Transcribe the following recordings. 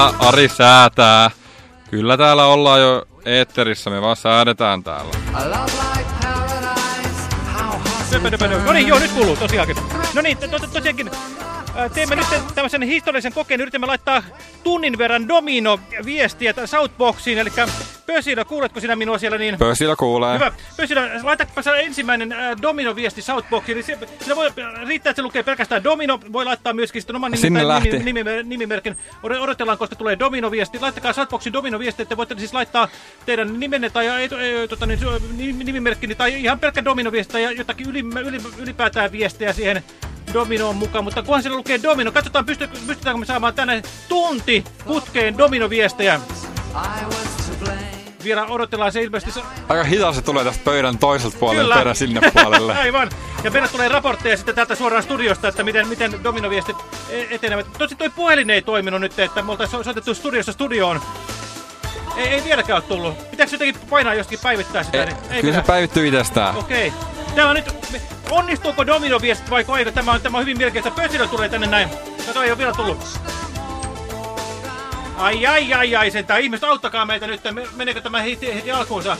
Täällä Ari säätää. Kyllä täällä ollaan jo eetterissä, me vaan säädetään täällä. No niin, joo, nyt kuuluu tosiaankin. No niin, to, to, tosiaankin teemme nyt tämmöisen historiallisen kokeen. Yritämme laittaa tunnin verran domino-viestiä Southboxiin. Eli Pösilä, kuuletko sinä minua siellä? Niin... Pösilä kuulee. Hyvä. Pösilä, laitatpa ensimmäinen äh, domino-viesti Southboxiin. Eli se, se voi, riittää, että se lukee pelkästään domino. Voi laittaa myöskin sitten oman nimi, nimi, nimi, nimimerkin. Odotellaan, koska tulee domino-viesti. Laittakaa Southboxin domino-viesti, että voitte siis laittaa teidän nimenne tai ei, ei, tota, niin, nimimerkkini tai ihan pelkkä domino-viesti tai jotakin yli, yli, ylipäätään viestejä siihen Dominoon mukaan, mutta kunhan siellä lukee Domino, katsotaan pysty, pystytäänkö me saamaan tänne tunti putkeen Domino-viestejä. Vielä odotellaan se ilmeisesti... Aika hitaasti se tulee tästä pöydän toiselta puolelta perä sinne puolelle. Aivan. Ja meillä tulee raportteja sitten täältä suoraan studiosta, että miten, miten dominoviestit e- etenevät. Tosi toi puhelin ei toiminut nyt, että me oltaisiin soitettu studiosta studioon. Ei, ei vieläkään ole tullut. Pitääkö jotenkin painaa joskin päivittää sitä? Ei, niin, ei kyllä se päivittyy itsestään. Okei. Okay. Täällä on nyt, onnistuuko dominoviestit vai eikö? Tämä on, tämä on hyvin mielenkiintoista. Pösilö tulee tänne näin. Kato, ei ole vielä tullut. Ai ai ai ai sentään. Ihmiset auttakaa meitä nyt. Meneekö tämä heti, heti alkuunsa?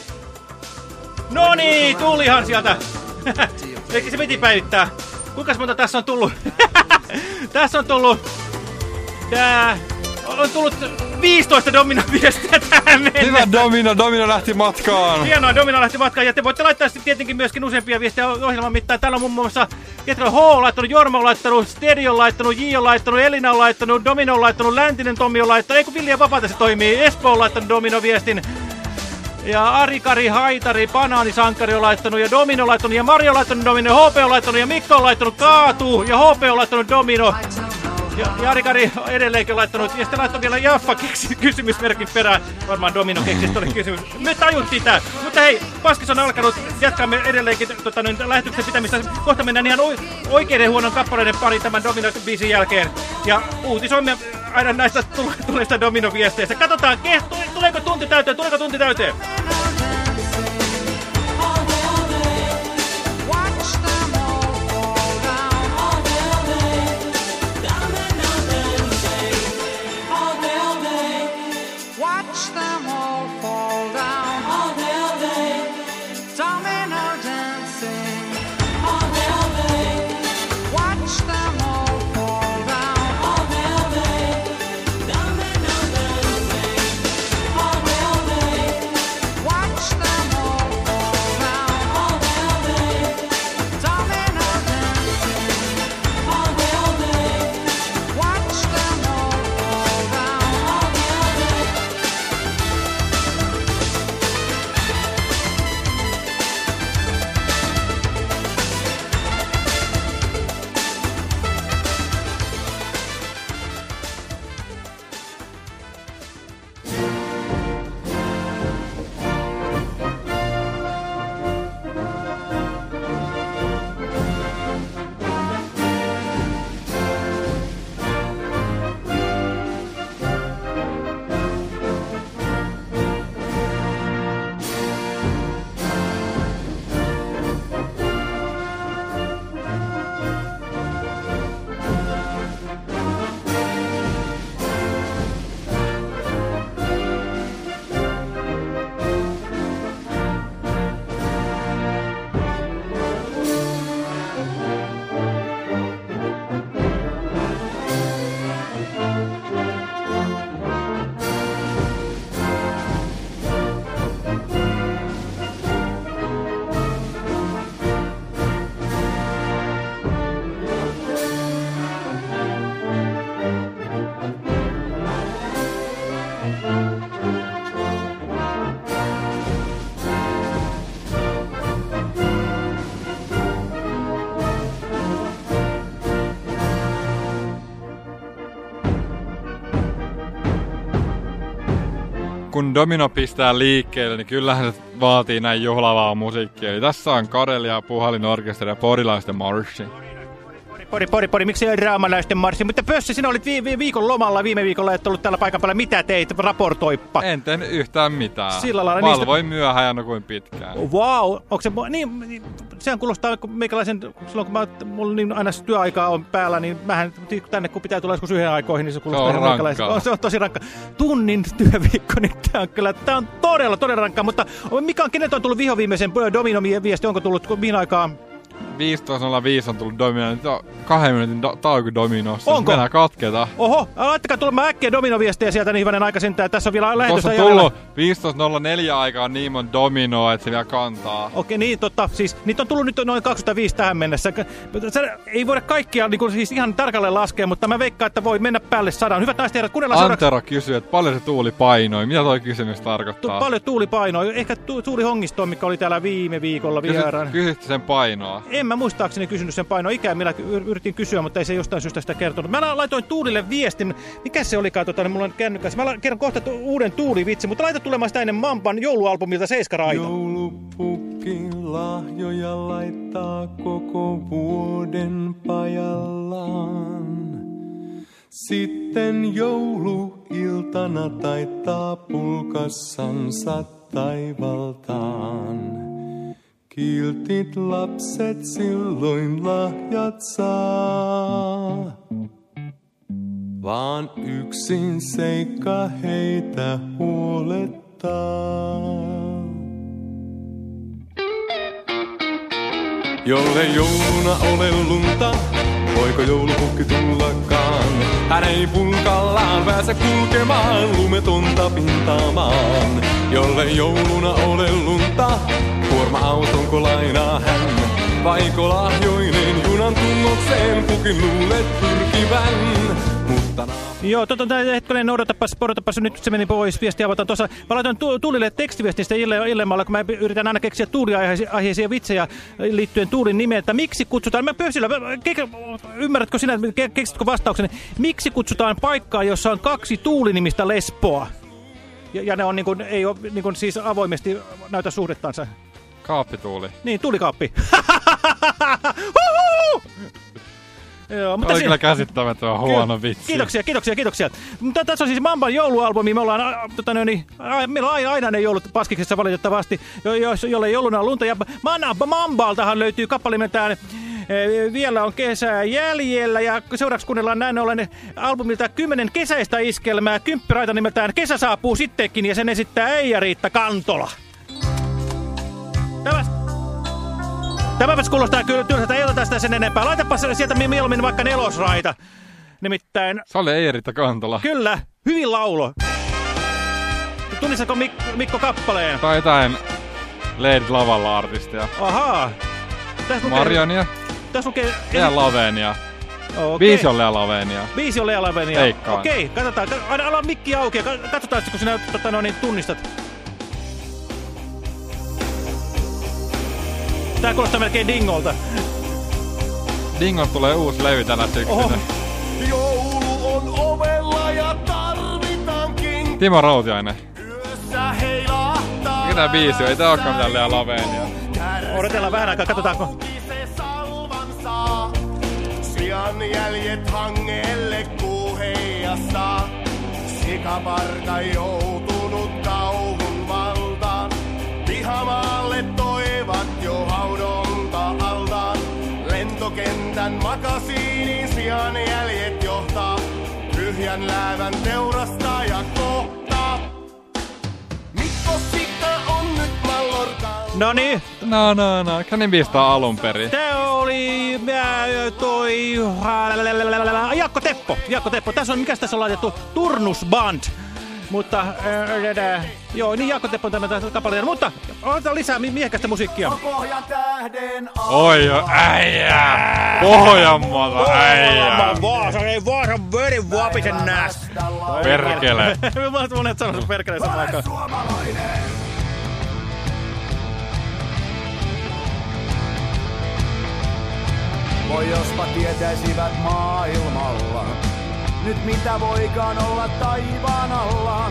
No niin, tulihan sieltä. Eikä se piti päivittää. Kuinka monta tässä on tullut? tässä on tullut... Tää... On tullut 15 Domino-viestiä tähän mennessä. Hyvä Domino, Domino lähti matkaan. Hienoa, Domino lähti matkaan. Ja te voitte laittaa sitten tietenkin myöskin useampia viestejä ohjelman mittaan. Täällä on muun muassa Ketro H on laittanut, Jorma on laittanut, Stedi on laittanut, J on laittanut, Elina on laittanut, Domino on laittanut, Läntinen Tommi on laittanut. Ei kun Vilja Vapaata se toimii. Espo on laittanut Domino-viestin. Ja Arikari, Haitari, Banaanisankari on laittanut ja Domino on laittanut ja Mario on laittanut Domino, HP on laittanut ja Mikko on laittanut Kaatu ja HP on laittanut Domino. Ja Jari Kari edelleenkin laittanut, ja sitten laittoi vielä Jaffa kysymysmerkin perään. Varmaan Domino keksistä oli kysymys. Me tajuttiin tää. Mutta hei, Paskis on alkanut. Jatkamme edelleenkin tota, niin, lähetyksen pitämistä. Kohta mennään ihan oikeiden huonon kappaleiden pari tämän Domino-biisin jälkeen. Ja uutisoimme aina näistä tulleista Domino-viesteistä. Katsotaan, tuleeko tunti täyteen, tuleeko tunti täyteen. Kun domino pistää liikkeelle, niin kyllähän se vaatii näin juhlavaa musiikkia. Eli tässä on Karelia, Puhalin orkesteri ja Porilaisten marssi. Pori, pori, pori, miksi ei raamalaisten marssi? Mutta Pössi, sinä olit vi vi viikon lomalla viime viikolla, et ollut täällä paikan päällä. Mitä teit? Raportoippa. En tehnyt yhtään mitään. Sillä lailla Valvoin niistä... myöhään ja nukuin pitkään. Wow, onko se... Niin, niin sehän kuulostaa, meikäläisen, silloin kun mä, mulla niin aina työaikaa on päällä, niin mähän tänne kun pitää tulla joskus yhden aikoihin, niin se kuulostaa se on rankkaa. On, se on tosi rankka. Tunnin työviikko, niin tää on kyllä, tää on todella, todella rankkaa, mutta mikä on, kenet on tullut vihoviimeisen dominomien viesti, onko tullut mihin aikaan 15.05 on tullut domino, nyt on kahden minuutin do tauko dominossa. Onko? Mennään katketa. Oho, laittakaa tulemaan äkkiä dominoviestejä sieltä niin hyvänen aika sentään. Tässä on vielä lähetys Tuossa on tullut 15.04 aikaan niin monta dominoa, että se vielä kantaa. Okei, niin totta. Siis niitä on tullut nyt noin 25 tähän mennessä. Se ei voida kaikkia niin kuin, siis ihan tarkalleen laskea, mutta mä veikkaan, että voi mennä päälle sadan. Hyvät naiset herrat, kuunnellaan Antero seuraavaksi. kysyy, että paljon se tuuli painoi. Mitä toi kysymys tarkoittaa? Tu paljon tuuli painoi. Ehkä tu tuuli hongisto, mikä oli täällä viime viikolla vieraan. Kysyt sen painoa? En mä muistaakseni kysynyt sen painoa. Ikään millä yritin kysyä, mutta ei se jostain syystä sitä kertonut. Mä laitoin Tuulille viestin. Mikä se olikaan? Tota, niin mulla on kännykässä. Mä kerron kohta uuden Tuulivitsi, mutta laita tulemaan sitä ennen Mampan joulualbumilta Seiska Raita. Joulupukki lahjoja laittaa koko vuoden pajallaan. Sitten jouluiltana taittaa pulkassansa taivaltaan. Kiltit lapset silloin lahjat saa. Vaan yksin seikka heitä huolettaa. Jolle jouluna ole lunta, voiko joulupukki tullakaan? Hän ei pulkallaan pääse kulkemaan lumetonta pintaamaan. Jolle jouluna ole lunta, kuorma-autonko lainaa hän? Vaiko lahjoinen junan tungokseen pukin luulet pyrkivän? Joo, tota, hetkinen, odotapas, odotapas, nyt se meni pois, viesti avataan tuossa. Mä laitan tu Tuulille tekstiviestistä Ille, Illemalla, kun mä yritän aina keksiä tuuliaiheisia vitsejä liittyen Tuulin nimeen, että miksi kutsutaan, mä pöysillä, ymmärrätkö sinä, keksitkö vastauksen, miksi kutsutaan paikkaa, jossa on kaksi Tuulinimistä lespoa? Ja, ja ne on niin kuin, ei ole niin kuin, siis avoimesti näytä suhdettansa. Kaappituuli. Niin, tulikaappi. Joo, mutta Oli kyllä käsittämätön huono vitsi. Kiitoksia, kiitoksia, kiitoksia. Mutta tässä on siis Mamban joulualbumi. Me ollaan, tota, no, niin, meillä on aina, aina ne joulut paskiksessa valitettavasti, jo, jo, jolle ei jouluna lunta. Ja Mambaltahan löytyy kappale nimeltään vielä on kesää jäljellä ja seuraavaksi kuunnellaan näin ollen albumilta kymmenen kesäistä iskelmää. Kymppiraita nimeltään Kesä saapuu sittenkin ja sen esittää Eija-Riitta Kantola. Tämä Tämäpäs kuulostaa kyllä tylsältä, ei oteta sitä sen enempää. Laitapa sieltä mieluummin vaikka nelosraita. Nimittäin... Se oli Eeritta Kantola. Kyllä, hyvin laulo. Tunnistatko Mik Mikko kappaleen? Tai jotain Lady Lavalla artistia. Ahaa. Tässä lukee... Marionia. Tässä lukee... Lea Lavenia. Okay. Biisi on Lea Lavenia. Biisi on Lea Lavenia. Okei, okay, katsotaan. Aina ala mikki auki ja katsotaan kun sinä tota, no, niin, tunnistat. Tää kuulostaa melkein Dingolta. Dingot tulee uusi levy tänä syksynä. Joulu on ovella ja tarvitaankin. Timo Rautiainen. Mikä tää biisi on? Ei tää olekaan mitään Lea Lavenia. Odotellaan vähän aikaa, katsotaanko. Sian jäljet hangelle kuuheijassa. Sikaparka joutunut kauhun Lentokentän makasiinin sian jäljet johtaa. Tyhjän läävän teurasta ja kohta. Mikko Sika on nyt mallorkaan. No niin. No, no, no. Känin biistä alun perin. Tää oli äh, toi... Jakko Teppo. Jakko Teppo. Tässä on, mikäs tässä on laitettu? Turnusband. Mutta, äh, äh, joo, niin Jaakko Teppo on tämä kappale. Mutta, otetaan lisää miehekästä musiikkia. Pohjan tähden Oi jo, äijä! Pohjanmaata, äijä! Vaasa, ei Vaasa, veri vuopisen nääs. Perkele. Mä oon monet sanonut perkele samaan aikaan. Voi jospa tietäisivät maailmalla, nyt mitä voikaan olla taivaan alla.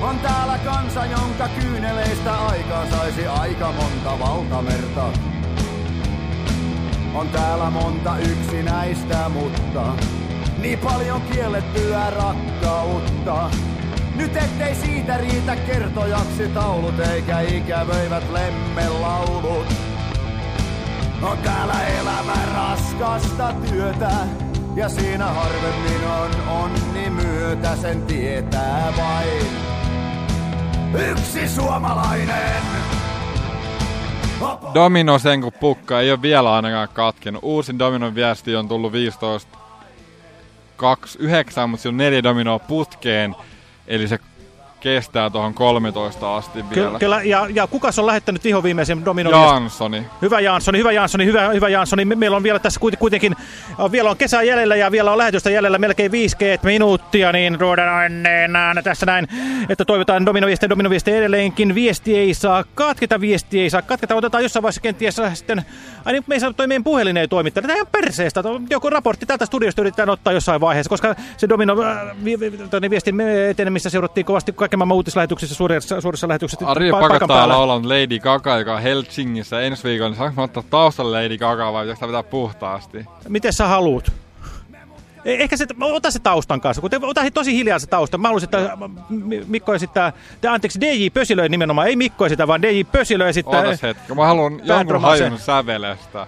On täällä kansa, jonka kyyneleistä aikaa saisi aika monta valtamerta. On täällä monta yksinäistä, mutta niin paljon kiellettyä rakkautta. Nyt ettei siitä riitä kertojaksi taulut eikä ikävöivät lemmelaulut. On täällä elämä raskasta työtä ja siinä harvemmin on onni myötä sen tietää vain. Yksi suomalainen. Domino sen kun pukka ei ole vielä ainakaan katkenut. Uusin Dominon viesti on tullut 15 29, mutta se on neljä dominoa putkeen. Eli se kestää tuohon 13 asti vielä. Ky kyllä, ja, ja kuka on lähettänyt viho viimeisen dominon? Janssoni. Hyvä Janssoni, hyvä Janssoni, hyvä, hyvä Janssoni. Meillä on vielä tässä kuitenkin, vielä on kesä jäljellä ja vielä on lähetystä jäljellä melkein 5 minuuttia, niin ruodan tässä näin, että toivotaan dominoviestiä, dominoviestiä edelleenkin. Viesti ei saa katketa, viesti ei saa katketa. Otetaan jossain vaiheessa kenties sitten, ai niin, me ei saa toi meidän puhelin ei toimittaa. Tämä on perseestä. Joku raportti tältä studiosta yritetään ottaa jossain vaiheessa, koska se domino äh, vi, vi, vi, viestin etenemistä seurattiin kovasti kaiken maailman uutislähetyksissä, suurissa, suurissa lähetyksissä. Ari pa Pakka täällä on Lady Gaga, joka on Helsingissä ensi viikolla. Niin saanko ottaa taustalle Lady Gaga vai pitääkö pitää puhtaasti? Miten sä haluut? E, ehkä se, ota se taustan kanssa, kun te ota tosi hiljaa se tausta. Mä haluaisin, että Mikko esittää, te, anteeksi, DJ Pösilö nimenomaan, ei Mikko esitä, vaan DJ Pösilö esittää. Otas hetki, mä haluan jonkun hajun sävelestä.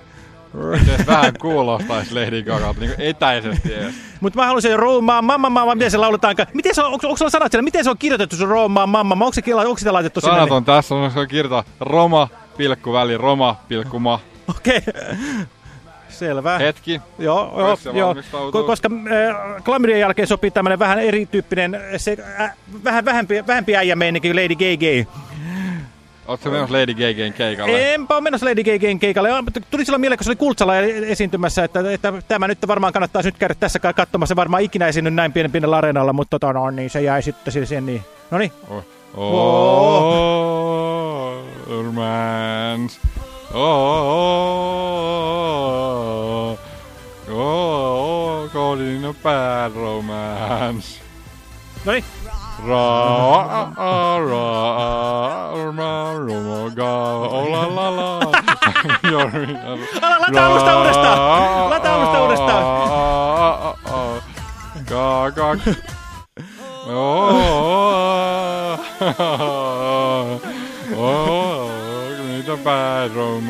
Miten vähän kuulostaisi Lady Gaga, niin etäisesti edes. Mutta mä haluaisin Roomaan mamma mamma, miten se lauletaan? Miten se on, onko, onko sulla sanat siellä? Miten se on kirjoitettu se Roomaan mamma? Onko se, onko sitä laitettu Sanat sinne? Sanat on tässä, on se kirjoita Roma, pilkku väli, Roma, pilkku ma. Okei. Okay. Selvä. Hetki. Joo, joo, joo. koska äh, Klamrian jälkeen sopii tämmöinen vähän erityyppinen, se, äh, vähän vähempi, vähempi äijämeininki Lady Gay Gay. Oletko menossa Lady Gagain keikalle? Enpä ole menossa Lady Gagain keikalle. Tuli silloin mieleen, kun se oli Kultsala esiintymässä, että, että tämä nyt varmaan kannattaa nyt käydä tässä katsomassa. Varmaan ikinä esiinny näin pienen pienellä areenalla, mutta tota, no, niin, se jäi sitten siihen niin. No niin. Oh, oh, oh, romance. Oh, oh, oh, oh, a bad romance. No niin. Ra, ra, ra, ra, ga, oh la la la. Lata alusta uudestaan! Lata alusta uudestaan! Ga, ga. Oh, oh, oh,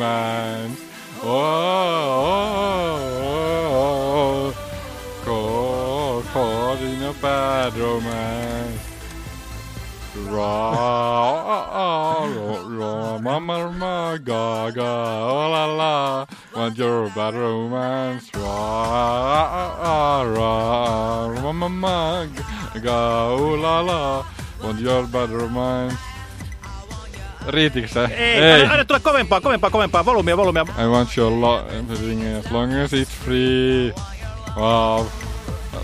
a. Oh, oh, romance. Ra, ra, ra, mama, ma, ga, ga, la la, want your bad romance. Ra, ra, mama, ma, ga, la la, want your bad romance. Riitikö se? Ei, Ei. Aina, aina tule kovempaa, kovempaa, kovempaa, volumia, volumia. I want your lo everything as long as it's free. Wow.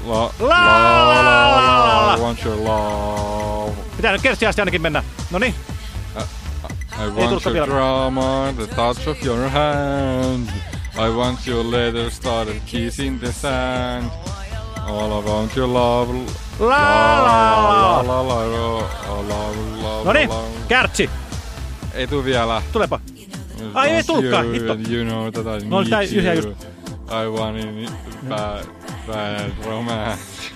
La, la, la, la, la, la, want your love. Pitää nyt kersti asti ainakin mennä. Noniin. I want your drama, the touch of your hand. I want your leather started kissing the sand. All about your love. La la la la la la la Noniin, kärtsi. Ei tuu vielä. Tulepa. Ai ei tulkaan, hitto. You know that I no, need you. I want it bad, bad romance.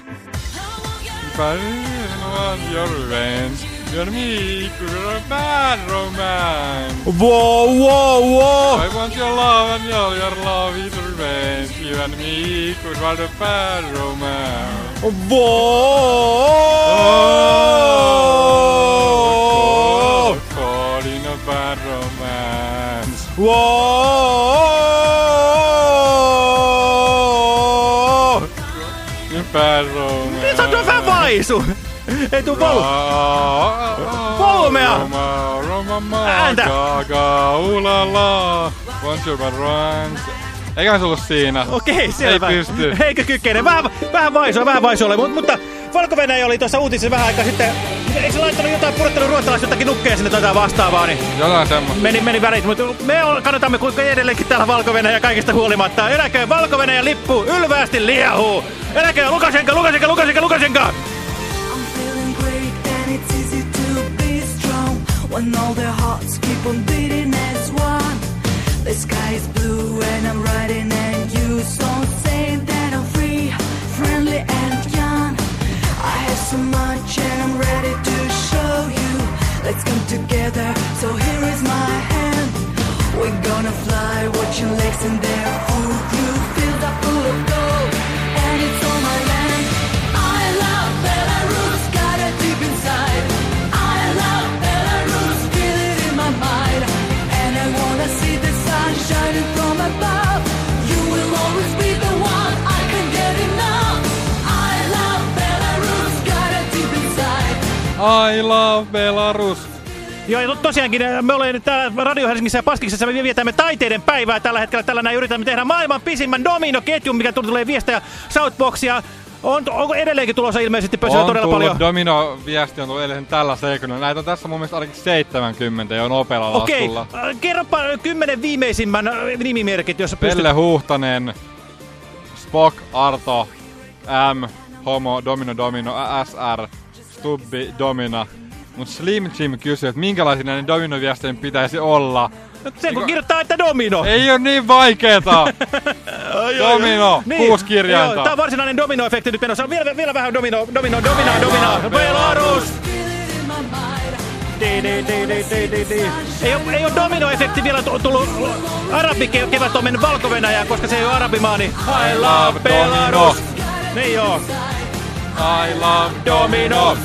But on your revenge. You're me, you're a bad romance. Whoa, whoa, whoa! I want your love and your, your love is revenge. You and me could write a bad romance. Whoa! Oh, caught in a bad romance. Whoa! Bad romance. vaisu! Ei tuu volu... Volumea! Ääntä! Eikä se ollut siinä. Okei, selvä. Ei pysty. Eikö kykene? Vähän, vähän vaisua, vähän vaisua ole, mutta, mutta valko oli tuossa uutisessa vähän aikaa sitten. Eikö se laittanut jotain, pudottanut ruotsalaista jotakin nukkeja sinne tätä vastaavaa, niin... Jotain semmoista. Meni, meni välit, mutta me kannatamme kuinka edelleenkin täällä valko ja kaikista huolimatta. Eläköön valko lippu ylväästi liehuu! Eläköön Lukashenka, Lukashenka, Lukashenka, Lukashenka! When all their hearts keep on beating as one The sky is blue and I'm riding and you so saying that I'm free, friendly and young. So much and I'm ready to show you. Let's come together, so here is my hand. We're gonna fly, watch your legs and their food. You filled up I love Belarus. Joo, ja to- tosiaankin äh, me olemme täällä Radio Helsingissä ja Paskiksessa me vietämme taiteiden päivää tällä hetkellä. Tällä näin yritämme tehdä maailman pisimmän dominoketjun, mikä tulee viestejä Southboxia. On, onko edelleenkin tulossa ilmeisesti pösyä todella paljon? domino-viesti on tullut eilen tällä sekunnilla. Näitä on tässä mun mielestä ainakin 70 jo nopealla Okei, laskulla. äh, kerropa kymmenen viimeisimmän äh, nimimerkit, jos pystyt. Pelle Huhtanen, Spock, Arto, M, Homo, Domino, Domino, SR, Stubbi, Domina. Mut Slim Jim kysyy, että minkälaisia näiden dominoviestien pitäisi olla. Sen kun kirjoittaa, että domino. Ei oo niin vaikeeta! domino, kuusi kirjainta. Joo, tää on varsinainen dominoefekti nyt menossa. Vielä, vielä vähän domino, domino, domino, domino. Belarus! Di, di, di, di, di, di, di. Ei ole, ei ole dominoefekti vielä tu- tullut. Arabikevät on mennyt valko koska se ei ole arabimaa, niin I love Belarus. Niin joo. I love domino.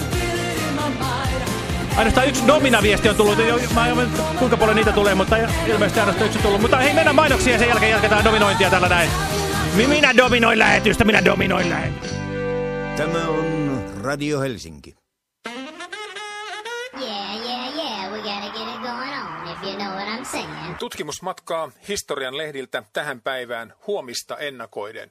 Ainoastaan yksi domina-viesti on tullut. Mä en kuinka paljon niitä tulee, mutta ilmeisesti ainoastaan yksi on tullut. Mutta hei, mennään mainoksia ja sen jälkeen jatketaan dominointia tällä näin. Mi- Minä dominoin lähetystä, minä dominoin lähetystä. Tämä on Radio Helsinki. Yeah, yeah, yeah, we gotta get it going on, if you know what I'm saying. Tutkimusmatkaa historian lehdiltä tähän päivään huomista ennakoiden.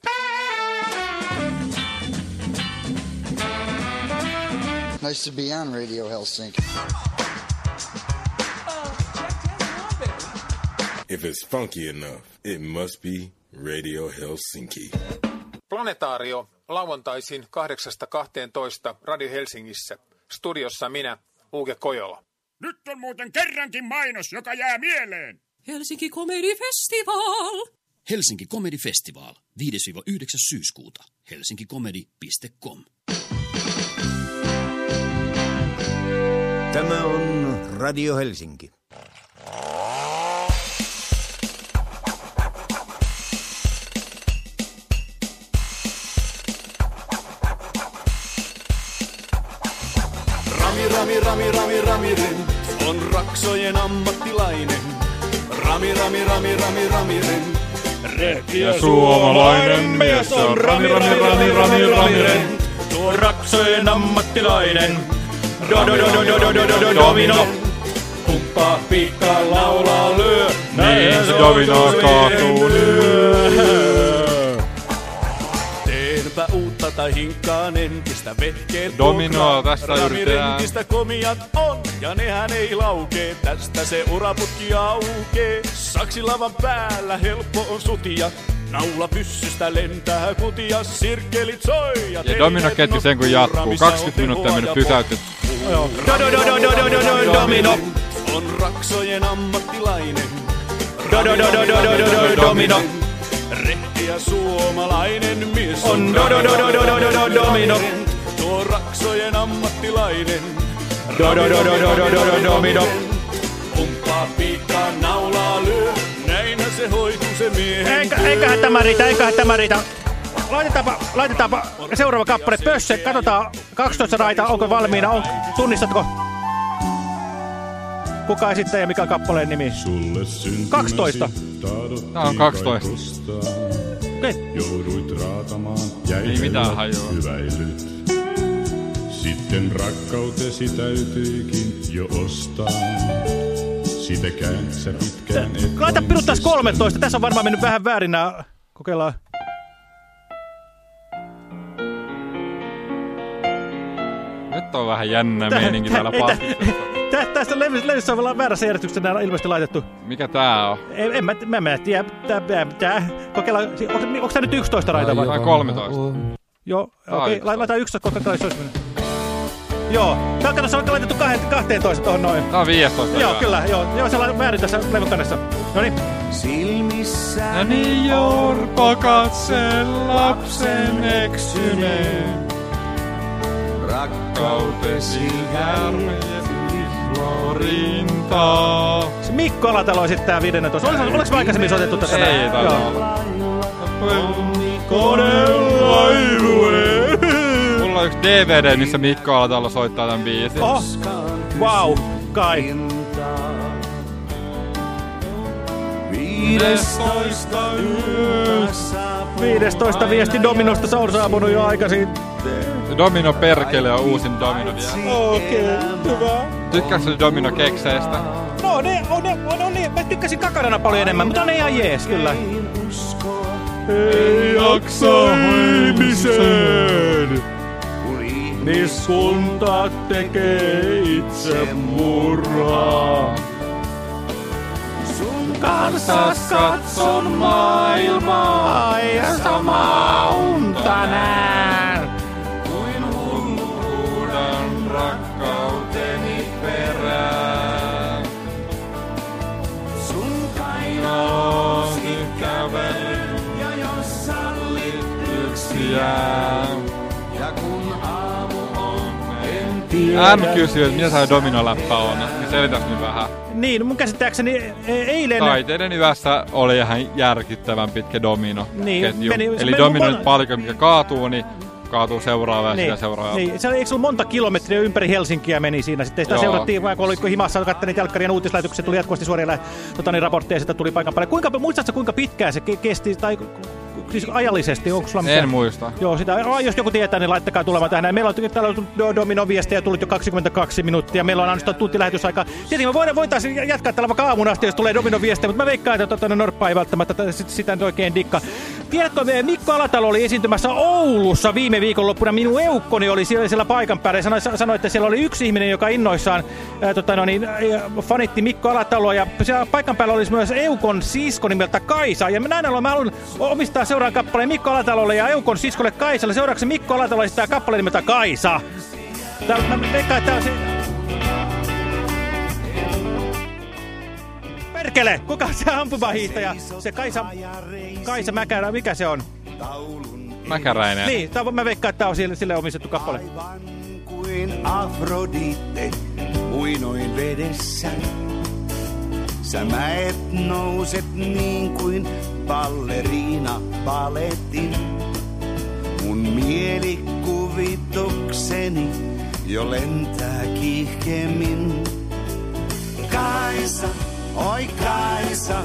Nice to be on Radio Helsinki. If it's funky enough, it must be Radio Helsinki. Planetaario lauantaisin 8.12. Radio Helsingissä. Studiossa minä, Uuke Kojola. Nyt on muuten kerrankin mainos, joka jää mieleen. Helsinki Comedy Festival. Helsinki Comedy Festival 5-9. syyskuuta. helsinkikomedi.com. Tämä on Radio Helsinki. Rami, Rami, Rami, Rami, Ramiren on raksojen ammattilainen. Rami, Rami, Rami, Rami, Ramiren. Ja suomalainen mies on Rami, Rami, Rami, Rami, Ramiren. Tuo raksojen ammattilainen. Do, do, do, do, do, do, do, do, do, domino. Kumppaa piikkaa laulaa lyö. Niin se domino kaatuu Teenpä uutta tai hinkkaan entistä vehkeet Dominoa tästä yritetään. Komiat on ja nehän ei laukee. Tästä se uraputki aukee. Saksilavan päällä helppo on sutia. Naula pyssystä lentää kutia, sirkkelit soi ja Ja dominoketju sen kun jatkuu. 20 minuuttia mennyt Do, do, do, do, do, do, do, do, domino. On raksojen ammattilainen. Do, do, do, do, do, do, do, do, domino. Rehti ja suomalainen mies On do, do, do, do, do, do, do, do, domino. Tuo raksojen ammattilainen. Do, do, do, do, do, do, do, do, domino. Pumppaa piikkaa, naulaa lyö. Näinhän se hoituu se miehen Eikä, eiköhän tämä riitä, eiköhän tämä riitä. Laitetaanpa, laitetaanpa seuraava kappale pösse. Katsotaan 12 raita, onko valmiina. On, tunnistatko? Kuka esittää ja mikä on kappaleen nimi? 12. Tää on 12. Okei. Jouduit raatamaan, jäi Ei mitään hyväilyt. Sitten rakkautesi täytyikin jo ostaa. Sitäkään sä pitkään et Laita pirut taas 13. Tässä on varmaan mennyt vähän väärin nää. Kokeillaan. Nyt on vähän jännä Tää- meininki täällä tää-. Tä, tästä levyssä, levyssä on vaan väärässä järjestyksessä nämä ilmeisesti laitettu. Mikä tää on? En, en mä, mä, mä tiedä. Tää, tää, tää. Kokeillaan. Onko, onko tää nyt 11 raita vai? Tää on 13. Joo, Tää okei. Okay, 11. laitetaan 11, koska se olisi mennyt. Joo. Tää on, on laitettu kahden- 12 tuohon noin. Tää on 15. Joo, hyvä. kyllä, joo. Joo, se on väärin tässä levyn kannessa. No niin. Silmissäni jorpo katse lapsen eksyneen. Rakkautesi florintaa. Se Mikko Alatalo esittää 15. Oliko, oliko me aikaisemmin soitettu tätä? Ei. Konelailue. Mulla on yksi DVD, missä Mikko Alatalo soittaa tämän biisin. Oho. Wow, kai. 15 yössä 15 viesti Dominosta, se on saapunut jo aika sitten. Domino Perkele on uusin Domino vielä. Okei, hyvä. Tykkäätkö Domino kekseistä? No, ne on, ne on, on niin. Mä tykkäsin kakarana paljon enemmän, mutta ne ihan jees, kyllä. Ei jaksa heimisen. Ihmiskunta tekee itse murhaa. Sun kanssas katson maailmaa ja samaa unta näen. M kysyy, että mitä se dominoläppä on. Niin selitäs nyt vähän. Niin, mun käsittääkseni e- eilen... Taiteiden yössä oli ihan järkyttävän pitkä domino Niin, ketju. meni- Eli meni domino nyt paljon, mikä kaatuu, niin kaatuu seuraava ja Niin, sitä seuraava. niin. Se, eikö ollut monta kilometriä ympäri Helsinkiä meni siinä? Sitten sitä Joo. seurattiin, vaikka olitko himassa, katselin niitä jälkkärien uutislähetyksiä, tuli jatkuvasti suoria tota, niin, raportteja, sitä tuli paikan päälle. Kuinka, muistatko kuinka pitkään se ke- kesti, tai siis ajallisesti, onko sulla En muista. Joo, sitä, a, jos joku tietää, niin laittakaa tulemaan tähän. Meillä on täällä on Domino-viestejä tullut jo 22 minuuttia. Meillä on ainoastaan tunti lähetysaikaa. Tietenkin me voidaan, voitaisiin jatkaa täällä vaikka aamun asti, jos tulee Domino-viestejä, mutta mä veikkaan, että tota, no, Norppa ei välttämättä sitä nyt oikein dikka. Tiedätkö, Mikko Alatalo oli esiintymässä Oulussa viime viikonloppuna. Minun eukkoni oli siellä, siellä paikan päällä ja sanoi, sanoi, että siellä oli yksi ihminen, joka innoissaan ää, tota, no, niin, ää, fanitti Mikko Alataloa. Ja siellä paikan päällä olisi myös Eukon sisko nimeltä Kaisa. Ja näin ollen, mä haluan omistaa seuraavan kappaleen Mikko Alatalolle ja Eukon siskolle Kaisalle. Seuraavaksi Mikko Alatalo esittää kappaleen nimeltä Kaisa. Tää, mä veikkaan, että tää on se... Perkele! Kuka se ampumahiihtäjä? Se Kaisa... Kaisa Mäkärä, mikä se on? Mäkäräinen. Niin, tää, on- mä veikkaan, että tää on sille, sille omistettu kappale. kuin Afrodite uinoin vedessä. Sä mäet nouset niin kuin balleriina paletin. Mun mielikuvitukseni jo lentää kiihkemmin. Kaisa, oi Kaisa,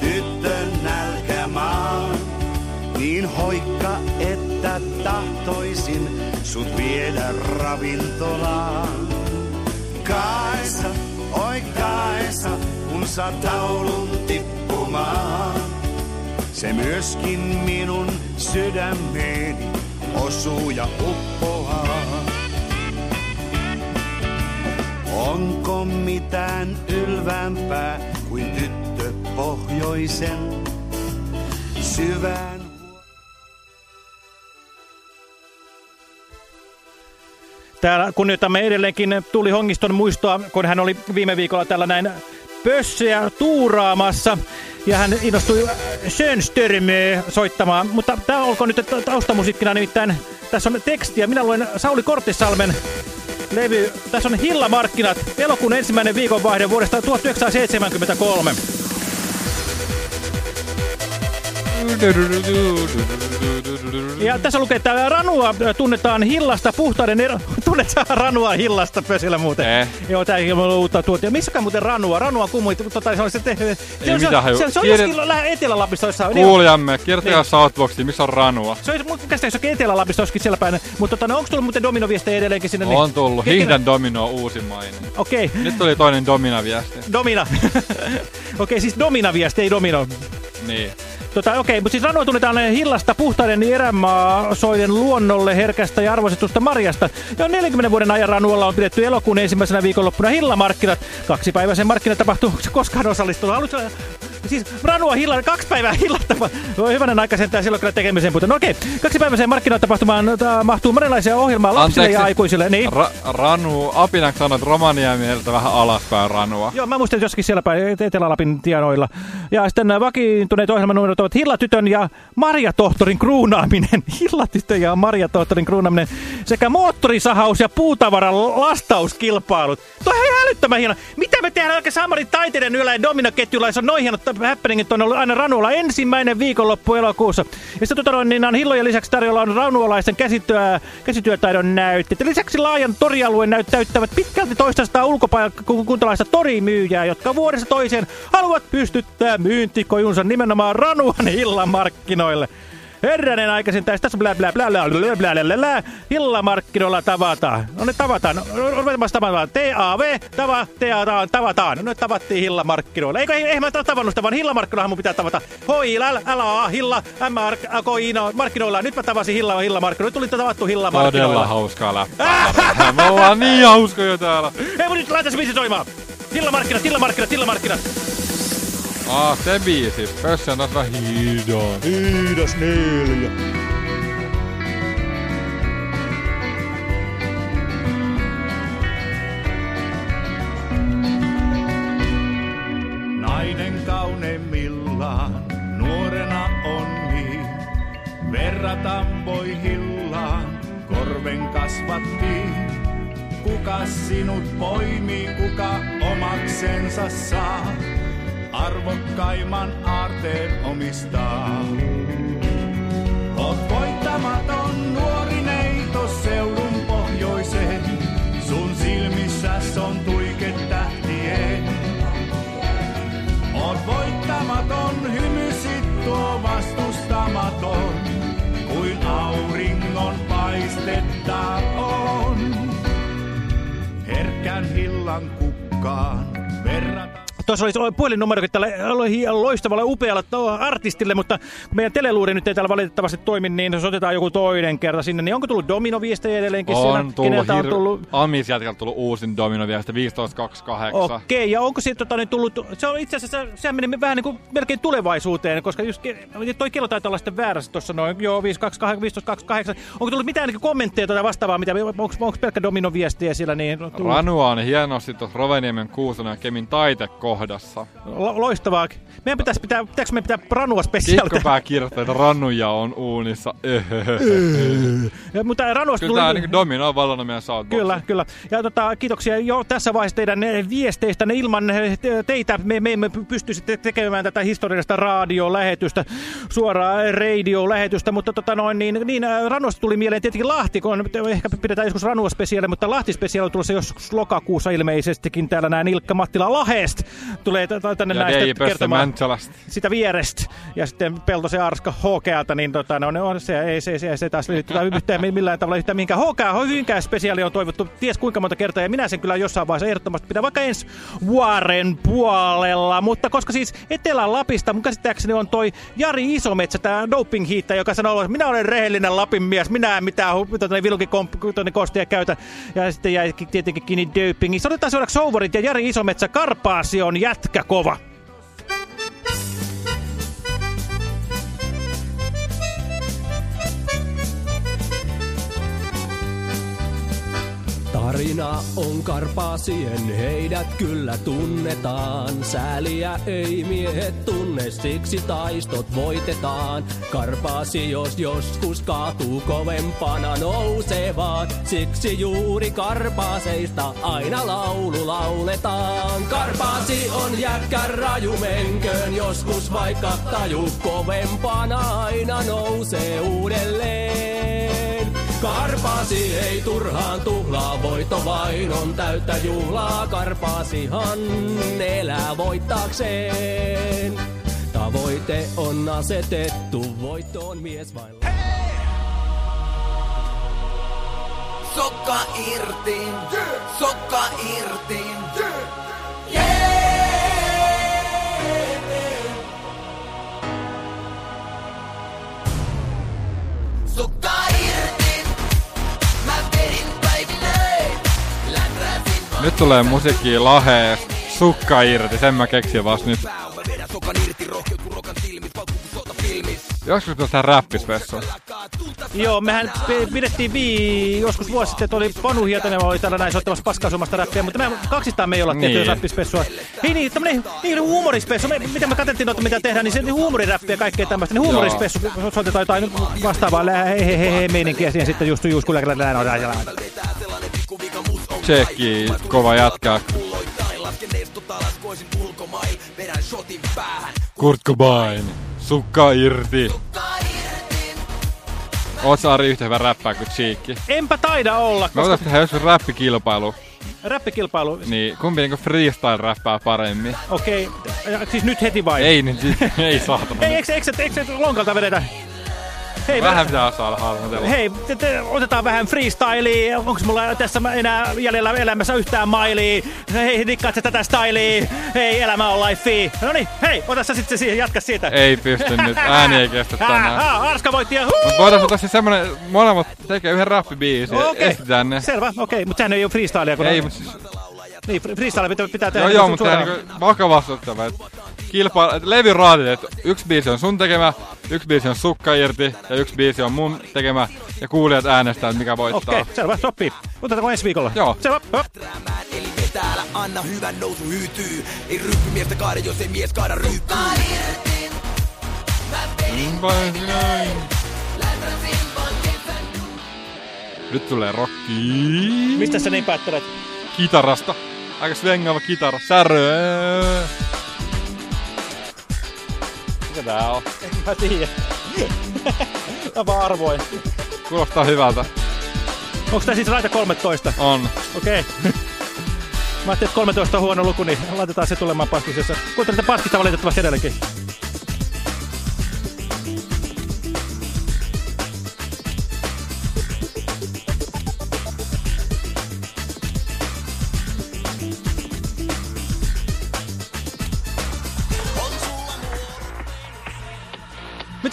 tyttön nälkämaa. Niin hoikka, että tahtoisin sut viedä ravintolaan. Kaisa, oi Kaisa, kun saa taulun tippumaan. Se myöskin minun sydämeeni osuu ja uppoaa. Onko mitään ylvämpää kuin tyttö pohjoisen syvään Täällä kunnioitamme edelleenkin Tuli Hongiston muistoa, kun hän oli viime viikolla täällä näin pössejä tuuraamassa. Ja hän innostui Schönstörmöä soittamaan. Mutta tämä olkoon nyt taustamusiikkina nimittäin. Tässä on tekstiä. Minä luen Sauli Korttisalmen levy. Tässä on Hillamarkkinat. Elokuun ensimmäinen viikonvaihde vuodesta 1973. Ja tässä lukee, että Ranua tunnetaan hillasta puhtaiden ero... Tunnetaan Ranua hillasta pösillä muuten. Eh. Joo, tää ei ole uutta tuotia. Missäkään muuten Ranua? Ranua kummuit, tota, se on se tehnyt. Se, on- se, mitään se, se on Kirja- joskin lä- Etelä-Lapista. Niin- Kuulijamme, kirjoittakaa Niin. Southboxiin, missä on ranua. Se on mun käsittääkseni jossakin Etelä-Lapista jossakin siellä päin. Mutta tota, no, onko tullut muuten dominoviestejä edelleenkin sinne? On tullut. Kenellä- Hihdan domino on uusimmainen. Okei. Nyt tuli toinen domina-viesti. Domina. Okei, siis Domina-viesti, ei Domino. Niin. Tota, okei, mutta siis Ranua tunnetaan hillasta puhtaiden erämaasoiden luonnolle herkästä ja arvostetusta marjasta. Ja 40 vuoden ajan Ranualla on pidetty elokuun ensimmäisenä viikonloppuna hillamarkkinat. Kaksipäiväisen markkinat tapahtuu, koskaan osallistunut? Haluatko Siis Ranua hilla, kaksi päivää hillattava. Voi hyvänen aika sentään silloin kyllä tekemiseen, mutta no okei. Kaksi päiväiseen markkinatapahtumaan äh, mahtuu monenlaisia ohjelmaa lapsille Anteeksi. ja aikuisille. Niin. Ra Ranu, Apinak sanoi, että Romaniemiltä vähän alaspäin Ranua. Joo, mä muistan että jossakin siellä päin Etelä-Lapin tienoilla. Ja sitten äh, vakiintuneet ohjelmanumerot ovat Hillatytön ja Marjatohtorin kruunaaminen. Hillatytön ja Marjatohtorin kruunaaminen sekä moottorisahaus ja puutavaran lastauskilpailut. Tuo on ihan älyttömän hieno. Mitä me tehdään oikein Samarin taiteiden yllä ja dominoketjulla, jos on noin hienot happeningit on ollut aina Ranualla ensimmäinen viikonloppu elokuussa. Ja sitten tota, niin on hillojen lisäksi tarjolla on ranualaisten käsityö, käsityötaidon näytteet. Lisäksi laajan torialueen näyt pitkälti toistastaan ulkopaikkakuntalaista torimyyjää, jotka vuodesta toiseen haluavat pystyttää myyntikojunsa nimenomaan Ranuan hillamarkkinoille. Herranen aikaisin tässä blä blä blä blä blä blä blä blä hillamarkkinoilla tavataan. No ne tavataan. Ruvetaan tavataan. T-A-V, tava, T-A-taan, tavataan. No ne tavattiin hillamarkkinoilla. Eikö, eihän mä tavannut sitä, vaan hillamarkkinoilla mun pitää tavata. Hoi, l l a hilla, m r k i no, markkinoilla. Nyt mä tavasin hilla, hillamarkkinoilla. Tuli tavattu hillamarkkinoilla. Todella hauskaa läppää. Me ollaan niin hauskoja täällä. Ei mun nyt laita se biisi soimaan. Hillamarkkinat, hillamarkkinat, hillamarkkinat. Ah, se biisi. Pössä on taas vähän hidas. Neljä. Nainen kauneimmillaan, nuorena on niin. Verrataan voi hillaan, korven kasvattiin. Kuka sinut poimii, kuka omaksensa saa? Arvokkaimman aarteen omistaa. Oot voittamaton nuori neito seudun pohjoiseen. Sun silmissäs on tuike tähtien. Oot voittamaton, hymysit tuo vastustamaton, kuin auringon paistetta on. Herkän hillan kukkaan verrataan. Tuossa oli puhelinnumerokin tälle loistavalle upealle artistille, mutta meidän teleluuri nyt ei täällä valitettavasti toimi, niin jos otetaan joku toinen kerta sinne, niin onko tullut dominoviestejä edelleenkin siellä? On tullut, Keneltä on tullut? Amis jätkältä tullut uusin domino vielä 1528. Okei, ja onko siitä tota, niin tullut, se on itse asiassa, sehän meni vähän niin kuin melkein tulevaisuuteen, koska just toi kello taitaa olla sitten väärässä tuossa noin, joo, 1528. Onko tullut mitään niin kommentteja tai vastaavaa, mitä, onko, onko pelkkä dominoviestiä siellä? Niin, tullut? Ranua on hienosti tuossa Roveniemen kuusana ja Kemin taitekohdassa. Lo loistavaa. Meidän pitäisi pitää, pitääkö me pitää Ranua spesiaalita? Kikkopää kirjoittaa, että Ranuja on uunissa. Ja, mutta Ranuasta Kyllä tämä niin domino on vallannut meidän soundboxin. Kyllä, kyllä. Ja tota, kiitoksia jo tässä vaiheessa teidän eh, viesteistänne. Ilman eh, te- teitä me, me emme pystyisi te tekemään tätä historiallista radiolähetystä, suoraa radio-lähetystä, mutta tota noin, niin, niin Ranuasta tuli mieleen tietenkin Lahti, kun ehkä pidetään joskus Ranua spesiaali, mutta Lahti spesiaali on tulossa joskus lokakuussa ilmeisestikin. Täällä näin Ilkka Mattila Lahest tulee tänne Ja näistä kertomaan sitä vierestä. Ja sitten Peltosen Arska Hokealta, niin tota, no, ne on, se, ei, se, se, se taas liittyy yhtään millään tavalla yhtään mihinkään. Hokea, Hyvinkään spesiaali on toivottu ties kuinka monta kertaa, ja minä sen kyllä jossain vaiheessa ehdottomasti pitää vaikka ensi vuoren puolella. Mutta koska siis Etelä-Lapista, mun käsittääkseni on toi Jari Isometsä, tämä doping joka sanoo, että minä olen rehellinen Lapin mies, minä en mitään tuonne vilunkin tuonne kostia käytä. Ja sitten jäi tietenkin kiinni dopingissa. Otetaan seuraavaksi Souvorit ja Jari Isometsä, Karpaasi on jätkä kova. Tarina on karpaasien, heidät kyllä tunnetaan. Sääliä ei miehet tunne, siksi taistot voitetaan. Karpaasi jos joskus kaatuu kovempana nousevaan. Siksi juuri karpaaseista aina laulu lauletaan. Karpaasi on jätkä raju menköön, joskus vaikka taju kovempana aina nousee uudelleen. Karpaasi ei turhaan tuhlaa, voitto vain on täyttä juhlaa. Karpaasihan elää voittaakseen. Tavoite on asetettu, voitto on mies vain. Sokka irti, sokka irti. Sokka irti, Nyt tulee musiikkia laheesta. Sukka irti, sen mä keksin vasta nyt. Joskus tästä räppispessua. Joo, mehän pidettiin vii, joskus vuosi sitten, että oli Panu Hietanen oli täällä näin soittamassa paskaisumasta räppiä, mutta me kaksistaan me ei olla tehty Niin. räppispessua. Hei niin, tämmönen niin, huumorispessu, me, mitä me katsottiin noita, mitä tehdään, niin se niin huumoriräppiä ja kaikkea tämmöistä, niin huumorispessu, soitetaan jotain vastaavaa hei hei hei hei meininkiä siihen sitten just just kun lää Tsekki, kova jätkä. Kurt Cobain, sukka irti. Oot Ari yhtä hyvä räppää kuin Cheekki? Enpä taida olla, koska voitais tehdä joskus räppikilpailu. räppikilpailu, Niin, kumpi niinku freestyle-räppää paremmin? okei, okay. siis nyt heti vai? Ei nyt, ei saatana. Ei, eikö, eikö, eikö, eikö lonkalta vedetä? Hei, Vähän pitää saada hahmotella. Hei, te, te, otetaan vähän freestylea. Onko mulla tässä enää jäljellä elämässä yhtään mailia? Hei, dikkaat sä tätä stylia? Hei, elämä on life. No niin, hei, ota sä sitten siihen, jatka siitä. Ei pysty nyt, ääni ei kestä tänään. Arska voitti ja Mut voidaan ottaa siis semmonen, molemmat tekee yhden rappibiisin Okei. estetään ne. Selvä, okei, okay, mutta sehän ei ole freestylea. Kun Ei, on... mut siis, Niin, fr- freestyle pitää, pitää tehdä joo joo, mutta tää suoraan. niinku vakavasti ottava. Kilpa, levy raatit, että yksi biisi on sun tekemä, yksi biisi on sukka irti ja yksi biisi on mun tekemä ja kuulijat äänestää, mikä voittaa. Okei, okay, selvä, sopii. Otetaanko ensi viikolla? Joo. Selvä, hop. Täällä anna hyvän nousu hyytyy. Ei ryppimiestä kaada, jos ei mies kaada ryppyy. Nyt tulee rocki. Mistä sä niin päättelet? Kitarasta. Aika svengaava kitara. Särö. Mikä tää on? En mä tiedä. Mä vaan arvoin. Kuulostaa hyvältä. Onko tää siis raita 13? On. Okei. Okay. Mä ajattelin, että 13 on huono luku, niin laitetaan se tulemaan paskisessa. Kuuntelette paskista valitettavasti edelleenkin.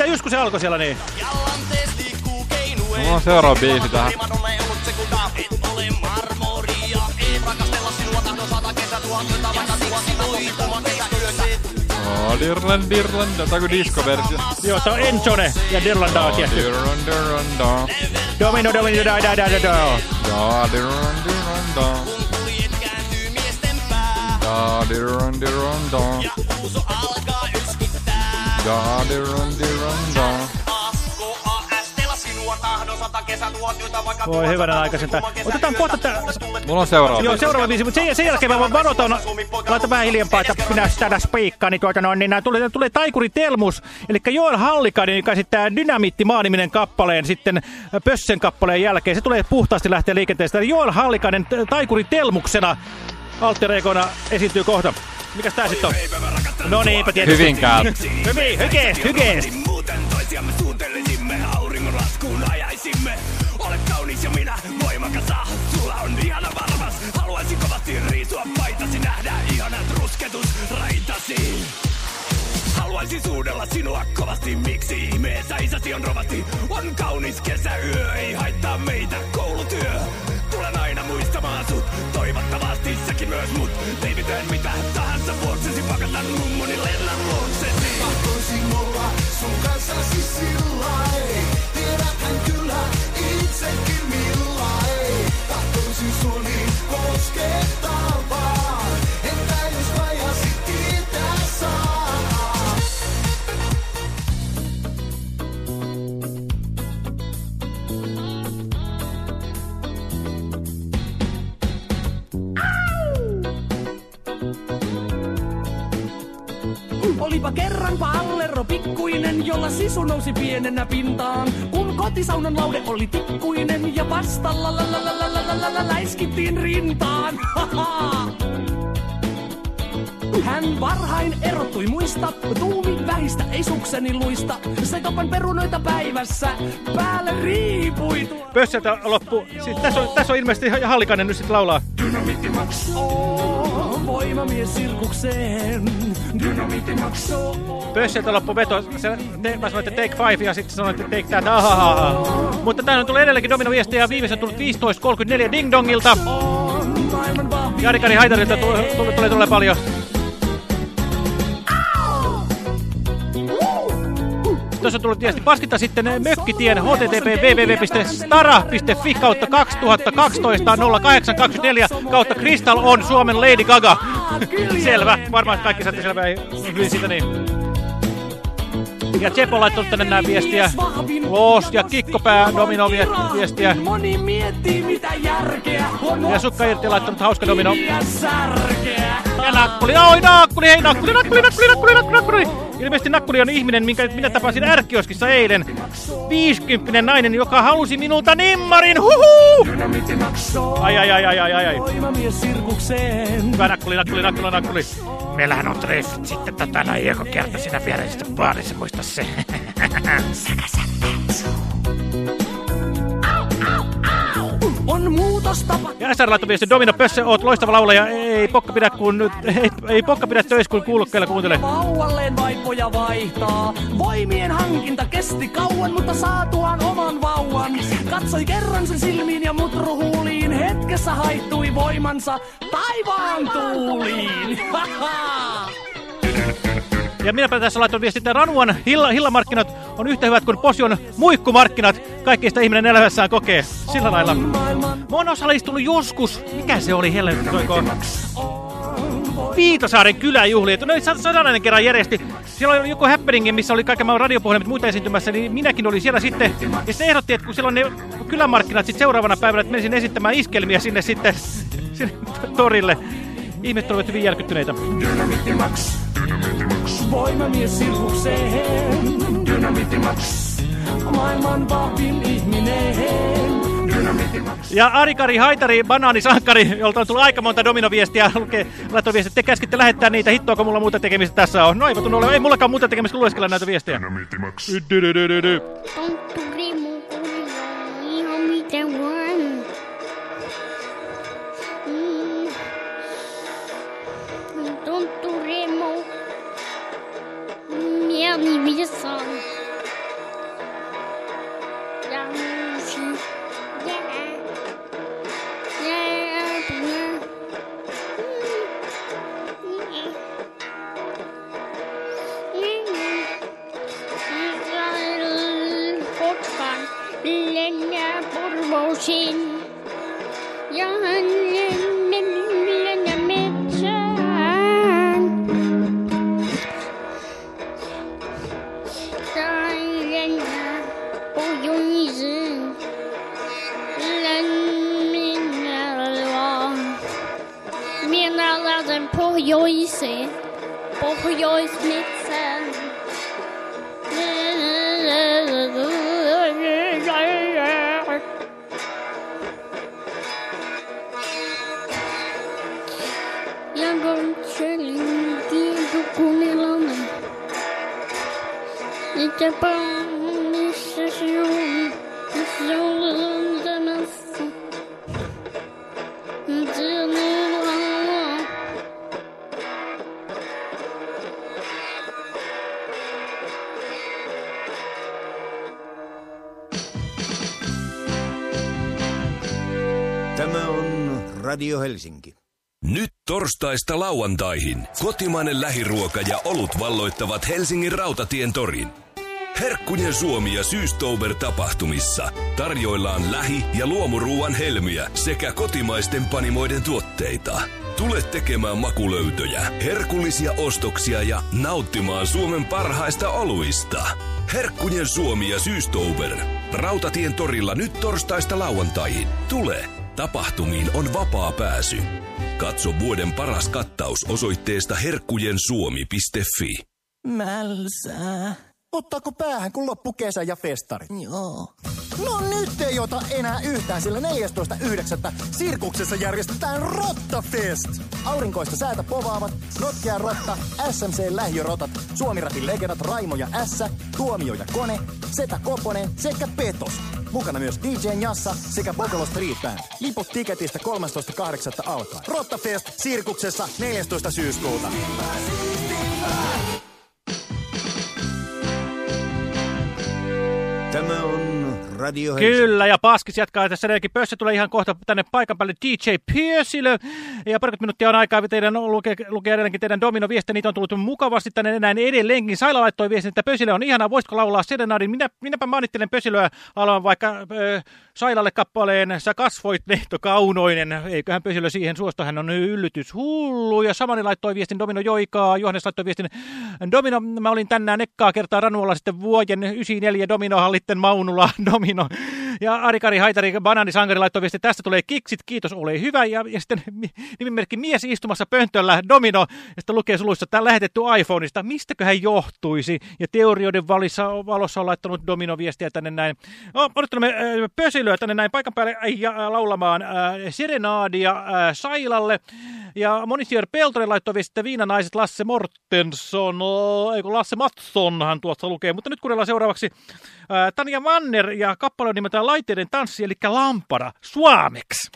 Mitä Jusku se alkoi siellä niin? On seuraava biisi tähän. Oh, Dirland, Dirland. Tää on disco-versio. Joo, tää on Enjone ja Dirlandaa Oh, tietty. Dirland, Dirland. Domino, domino, da, da, da, da, da. Ja, Dirland, Dirland. Dirland, Dirland. Voi hyvänen aikaisen Otetaan kohta tää... Mulla on seuraava Joo, seuraava biisi, mutta sen, sen jälkeen mä vaan varoitan, laita vähän hiljempaa, että minä tätä spiikkaa, niin, tuota, noin, niin tulee, tulee Taikuri Telmus, eli Joel Hallikainen, joka esittää Dynamiitti maaniminen kappaleen sitten Pössen kappaleen jälkeen. Se tulee puhtaasti lähteä liikenteestä. Joel Hallikainen Taikuri Telmuksena alter egona esiintyy kohta. Mikäs tää sitten on? No niinpä tietysti. Hyvinkäältä. Hyvin, hykeest, hykeest. Muuten toisiamme suuntelisimme, auringon laskuun ajaisimme. Olet kaunis ja minä voimakas, ah, sulla on ihana varmas. Haluaisin kovasti riisua paitasi, nähdä ihanat rusketusraitasi. Haluaisin suudella sinua kovasti, miksi ihmeessä isäsi on rovasti. On kaunis kesäyö, ei haittaa meitä koulutyö. Tulen aina muistamaan sut, toivottavasti näki myös mut ei mitään mitä tahansa vuoksesi pakata mummoni lennan luoksesi. Tahtoisin olla sun kanssasi sillä ei. Tiedäthän kyllä itsekin millä ei Tahtoisin suni koskettaa. Olipa kerran pallero pikkuinen, jolla sisu nousi pienenä pintaan. Kun kotisaunan laude oli tikkuinen ja vasta la la la la la la la läiskittiin rintaan. Hän varhain erottui muista, tuumi vähistä ei sukseni luista. Sekapan perunoita päivässä, päälle riipui tuo. Pösseltä loppu. Siis tässä, on, tässä on ilmeisesti Hallikainen nyt sitten laulaa. Dynamiitti maksaa, voimamies sirkukseen. Dynamiitti. Pösseltä loppu veto. Se, te, mä sanoin, että take five ja sitten sanoin, että take that. Ahaha. Mutta tänne on tullut edelleenkin dominoviestejä ja viimeisen tullut 15.34 Ding Dongilta. Jarikari Haitarilta tulee, tulee, tulee paljon. Tuossa on tullut viesti. Paskinta sitten mökkitien http www.stara.fi kautta 2012 0824 kautta Crystal on Suomen Lady Gaga. Selvä. Varmaan kaikki saatte selvää. Ei hyvin siitä niin. Ja on laittanut tänne nämä viestiä. Loos ja Kikkopää domino vie- viestiä. Moni miettii mitä järkeä on Ja Sukka Irti laittanut hauska domino. Ja Nakkuli, oi Nakkuli, hei Nakkuli, Nakkuli, Nakkuli, Nakkuli, Nakkuli, Nakkuli. Ilmeisesti Nakkuli on ihminen, minkä minä tapasin ärkioskissa eilen. 50 nainen, joka halusi minulta nimmarin, huhu! Ai, ai, ai, ai, ai, ai, ai. Hyvä Nakkuli, Nakkuli, Nakkuli, Nakkuli. Meillähän on treffit sitten tota noin joka kerta siinä viereisestä baarissa, muista se. On muutostapa. Ja SR laittoi viesti, Domino Pösse, oot loistava laulaja, ei pokka pidä kun nyt, ei, ei pokka pidä töissä kun kuulokkeilla kuuntele. Vauvalleen vaippoja vaihtaa. Voimien hankinta kesti kauan, mutta saatuaan oman vauvan. Katsoi kerran sen silmiin ja mutruhuuliin. Hetkessä haittui voimansa taivaan tuuliin. Ja minäpä tässä laitoin viesti, että Ranuan hilla, hillamarkkinat on yhtä hyvät kuin Posion muikkumarkkinat. Kaikki sitä ihminen elämässään kokee. Sillä lailla. Mä oon osallistunut joskus, mikä se oli toiko? Viitasaaren kyläjuhli. Noin sadanen kerran järjesti. Siellä oli joku happening, missä oli kaiken maailman radiopuhelimet muita esiintymässä, niin minäkin olin siellä sitten. Ja sitten ehdotti, että kun siellä on ne kylämarkkinat sitten seuraavana päivänä, että menisin esittämään iskelmiä sinne sitten sinne torille. Ihmiset olivat hyvin järkyttyneitä. Dynamitti Max. Voimamies sirkukseen. Dynamitti Max. Maailman vahvin ihminen. Ja Arikari Haitari, banaanisankari, jolta on tullut aika monta dominoviestiä, lukee, laittoi viestiä, että te käskitte lähettää niitä, hittoako mulla muuta tekemistä tässä on. No eipä tunnu ole, ei mullakaan muuta tekemistä kuin lueskella näitä viestejä. Ihan miten vaan. Mm. Tontturi mun mieli visa. Ja uusi. Jää. Jää. Jää. Israel Kotkan lennää pohjoiseen, pohjoismetsään. Ja katselin tietokoneellani, että pa- missä Radio Helsinki. Nyt torstaista lauantaihin. Kotimainen lähiruoka ja olut valloittavat Helsingin rautatien torin. Herkkujen Suomi ja Syystober-tapahtumissa tarjoillaan lähi- ja luomuruuan helmiä sekä kotimaisten panimoiden tuotteita. Tule tekemään makulöytöjä, herkullisia ostoksia ja nauttimaan Suomen parhaista oluista. Herkkujen Suomi ja Syystober. Rautatien torilla nyt torstaista lauantaihin. Tule! Tapahtumiin on vapaa pääsy. Katso vuoden paras kattaus osoitteesta herkkujensuomi.fi. Mälsää. Ottaako päähän, kun loppu kesä ja festari? Joo. No nyt ei ota enää yhtään, sillä 14.9. Sirkuksessa järjestetään Rottafest. Aurinkoista säätä povaavat, Notkea Rotta, SMC Lähiörotat, Suomiratin legendat Raimo ja Ässä, Tuomio ja Kone, Setä Koponen sekä Petos. Mukana myös DJ Jassa sekä Bogolo Street Band. Liput tiketistä 13.8. alkaen. Rottafest Sirkuksessa 14. syyskuuta. Tämä on Radio Helsinki. Kyllä, ja Paskis jatkaa tässä edelläkin. Pössä tulee ihan kohta tänne paikan päälle DJ Pössilö. Ja parikymmentä minuuttia on aikaa teidän lukea, lukea edelleenkin teidän domino-viestiä. Niitä on tullut mukavasti tänne näin edelleenkin. Saila laittoi viestin, että Pössilö on ihana. Voisitko laulaa serenadin? Minä, minäpä maanittelen Pössilöä laulan vaikka ö, Sailalle kappaleen Sä kasvoit Nehto Kaunoinen. Eiköhän Pössilö siihen suosta. Hän on yllytys hullu. Ja Samani laittoi viestin Domino Joikaa. Johannes laittoi viestin Domino. Mä olin tänään ekkaa kertaa Ranualla sitten vuoden 94 Domino hallitten Maunula Domino. Ja Ari-Kari Haitari Bananisankari laittoi viesti, tästä tulee kiksit, kiitos, ole hyvä. Ja, ja sitten nimimerkki mies istumassa pöntöllä Domino, ja sitten lukee suluissa, tämä lähetetty iPhoneista. Mistäköhän johtuisi? Ja teorioiden valissa, valossa on laittanut Domino-viestiä tänne näin. No, odottelemme äh, pösilyä tänne näin paikan päälle äh, ja laulamaan äh, Serenaadia äh, Sailalle. Ja Monisier Peltonen laittoi viesti, että viinanaiset Lasse Mortensson, eikö Lasse Mattsonhan tuossa lukee. Mutta nyt kuunnellaan seuraavaksi äh, Tanja Manner ja kappale nimeltään Laitteiden tanssi, eli Lampara, suomeksi.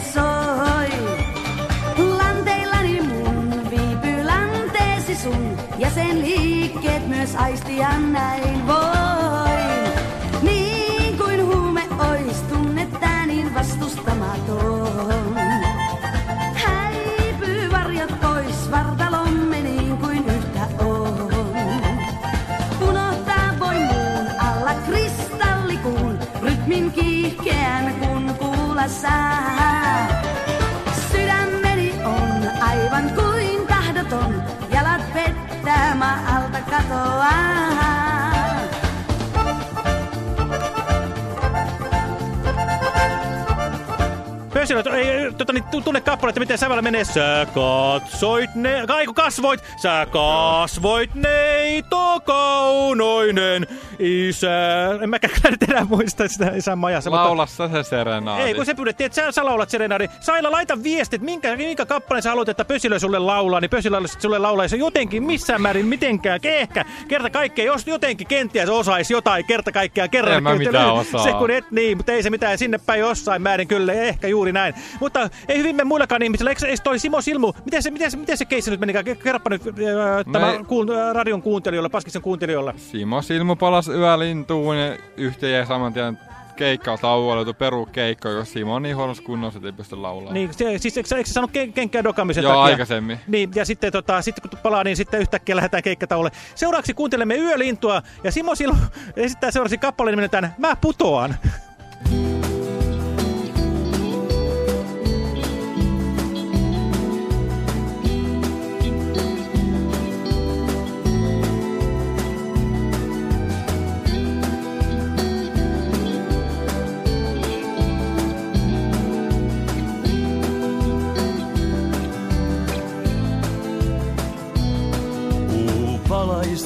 Meille soi. Lanteillani mun viipyy lanteesi sun, ja sen liikkeet myös aistia näin voin. Pösilö, ei, tota, niin, tu- tunne kappale, että miten sävällä menee. Sä katsoit ne... Kaiku kasvoit! Sä kasvoit neito kaunoinen isä. En mäkään nyt enää muista sitä isän majassa. Laula sä se serenaadi. Ei, kun se pyydettiin, että sä, sä laulat serenaadi. Saila, laita viestit, minkä, minkä kappaleen sä haluat, että Pösilö sulle laulaa, niin Pösilö sulle laulaa. Se jotenkin missään määrin mitenkään, ehkä, kerta kaikkea, jos jotenkin kenties osaisi jotain, kerta kaikkiaan, kerran. En mä mitään osaa. Se kun et niin, mutta ei se mitään, sinne päin jossain määrin kyllä, ehkä juuri näin. Mutta ei hyvin me muillakaan ihmisillä, eikö, eikö toi Simo Silmu, miten se, miten se, miten se keissi nyt meni, kerropa nyt äh, tämä Me- kuun, äh, radion kuuntelijoilla, Paskisen kuuntelijoilla. Simo Silmu palas yölintuun ja yhteen saman tien keikkautauolla joutui peru keikka, koska Simo on niin huonossa kunnossa, että ei pysty laulamaan. Niin, se, siis eikö, eikö se saanut ken, kenkää dokaamisen Joo, takia? aikaisemmin. Niin, ja sitten, tota, sitten kun palaa, niin sitten yhtäkkiä lähdetään keikkatauolle. Seuraavaksi kuuntelemme Yölintua, ja Simo Silmu esittää seuraavaksi kappaleen nimeltään Mä putoan.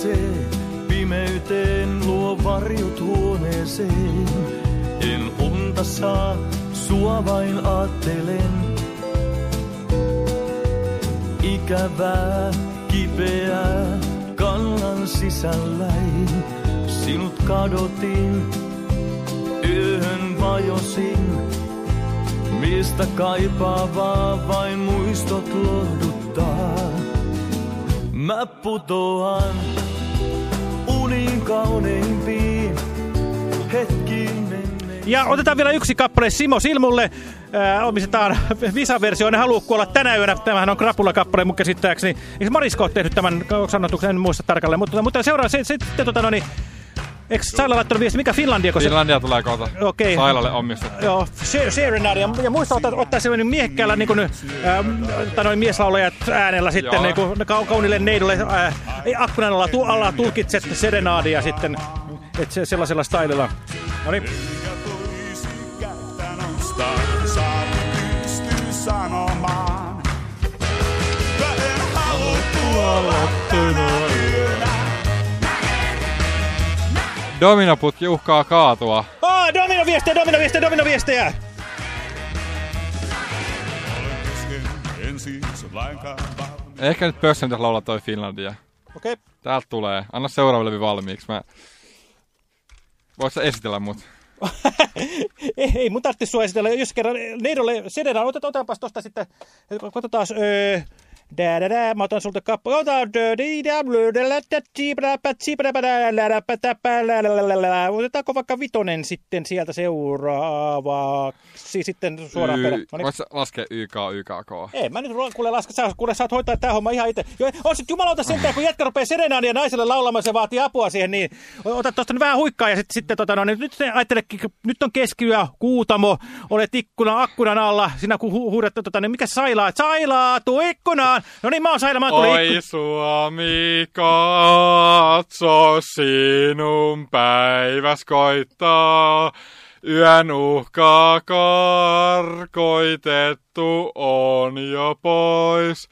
Palaisee pimeyteen, luo varjot huoneeseen. En unta saa, sua vain aattelen. Ikävää, kipeää, kannan sisälläin. Sinut kadotin, yöhön vajosin. Mistä kaipaavaa vain muistot lohduttaa. Mä putoan unin kauneimpiin hetkiin Ja otetaan vielä yksi kappale Simo Silmulle. Äh, omistetaan Visa-versio. En halua kuolla tänä yönä. Tämähän on Krapula-kappale mun käsittääkseni. Eikö Marisko ole tehnyt tämän sanotuksen? En muista tarkalleen. Mutta, mutta seuraa se- sitten tota, no, niin, Eikö Saila laittanut viesti, mikä Finlandia? Kun se... Finlandia tulee kohta. Okei. Sailalle omistettu. Joo, Se- Serenade. Ja, ja muista ottaa, ottaa sellainen miehekkäällä niin kuin, ähm, noin mieslaulajat äänellä sitten niin kuin, kau kaunille neidolle äh, akkunan alla, tu alla tulkitset Serenadia sitten. Että se, sellaisella stylella. No niin. Saa pystyy sanomaan. Väen haluttua loppuna Dominoputki uhkaa kaatua. Oh, domino viestejä, domino viestejä, Ehkä nyt pössä pitäisi laulaa toi Finlandia. Okei. Täältä tulee. Anna seuraava levy valmiiksi. Mä... Voit sä esitellä mut? ei, ei mun tarvitse sua esitellä. Jos kerran neidolle otetaan, otetaanpas tosta sitten. Katsotaan. Öö, Dä, dä, dä, mä otan sulta kappale. Otan Otetaanko vaikka vitonen sitten sieltä seuraavaksi sitten suoraan perään. No niin. Voit laskea YK, YKK? Ei, mä nyt kuule laska, sä, kuule saat hoitaa tää homma ihan itse. Jo, on sit jumalauta sentään, kun jätkä rupeaa serenaadia naiselle laulamaan, se vaatii apua siihen, niin ota tosta nyt vähän huikkaa ja sitten, sitten tota, no, niin nyt se ajattelekin, nyt on keskiyö, kuutamo, olet ikkuna, akkunan alla, sinä kun hu huudat, tota, niin mikä sailaa, sailaa, tuu ikkunaan. No niin, mä oon saila, mä tulin Oi. Suomi, katso sinun päiväs koittaa. Yön uhka karkoitettu on jo pois.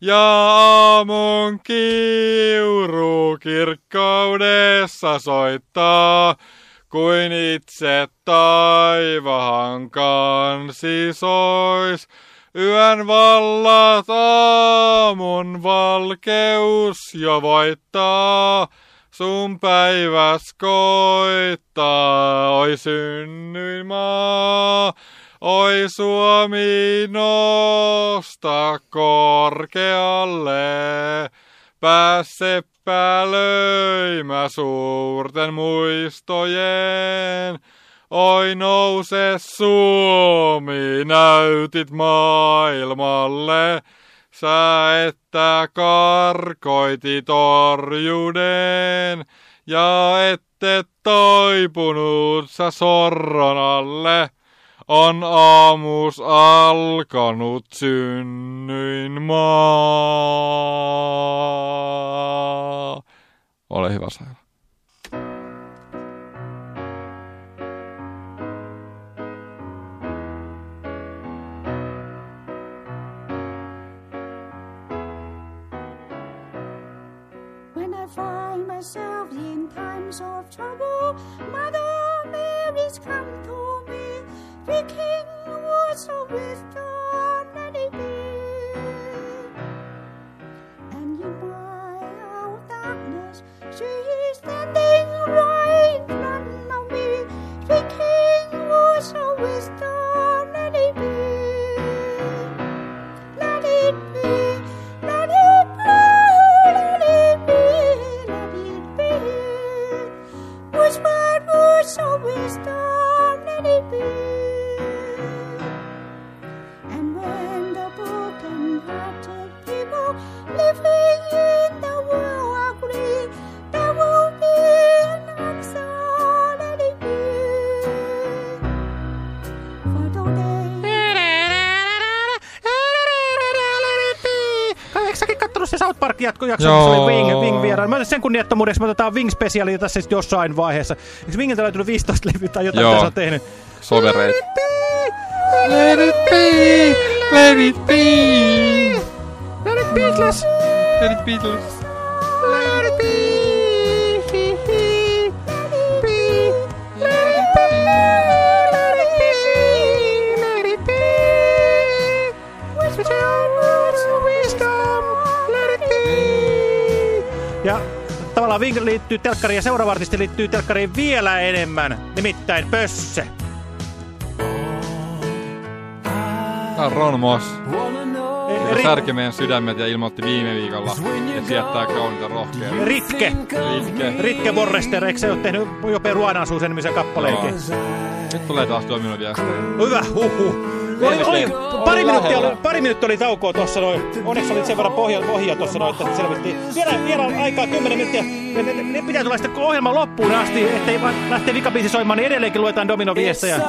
Ja aamun kiuru kirkkaudessa soittaa, kuin itse taivahan kansi sois. Yön vallat aamun valkeus jo voittaa. Sun päiväs koittaa, oi synnyin maa. Oi Suomi nosta korkealle. Pääse löymä suurten muistojen. Oi nouse Suomi, näytit maailmalle. Sä että karkoitit orjuuden ja ette toipunut sä sorron alle. On aamus alkanut synnyin maa. Ole hyvä Saila. Myself in times of trouble, Mother Mary's come to me, speaking words of wisdom jatkojakso, Joo. missä oli Wing, Wing vieraan? Mä sen kunniattomuudeksi me otetaan Wing specialia tässä sitten jossain vaiheessa. Eikö Wingiltä löytynyt 15 levyä tai jotain, Joo. mitä se on tehnyt? Sovereit. Let it be, let it be. Let it Beatles. Let it Beatles. Let it be. Tavallaan Wing liittyy telkkariin ja seuraava artisti liittyy telkkariin vielä enemmän, nimittäin Pösse. Tää on Ron Moss. Ri- Se särki meidän sydämet ja ilmoitti viime viikolla, että jättää kaunita rohkeaa. Ritke. Ritke. Ritke Borrester, eikö se ole tehnyt jopa Ruonan suusen nimisen kappaleenkin? Nyt tulee taas domino viestejä. Hyvä, huhu. Oli, oli, pari, minuuttia, oli, pari minuuttia oli taukoa tuossa noin. Onneksi oli sen verran pohja, pohja tuossa noin, että selvittiin. Vielä, vielä on aikaa 10 minuuttia. Ne, ne, ne pitää tulla sitten ohjelman loppuun asti, ettei vaan lähtee vikabiisi soimaan, niin edelleenkin luetaan dominoviestejä.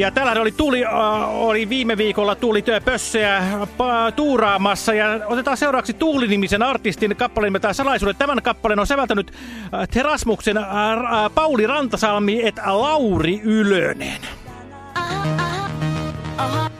Ja tällä oli, tuli, äh, oli viime viikolla tuli pössöjä pa, tuuraamassa ja otetaan seuraavaksi Tuuli-nimisen artistin kappaleen nimeltään Salaisuudet. Tämän kappaleen on säveltänyt äh, Terasmuksen äh, Pauli Rantasalmi et Lauri Ylönen. Salaisuudet.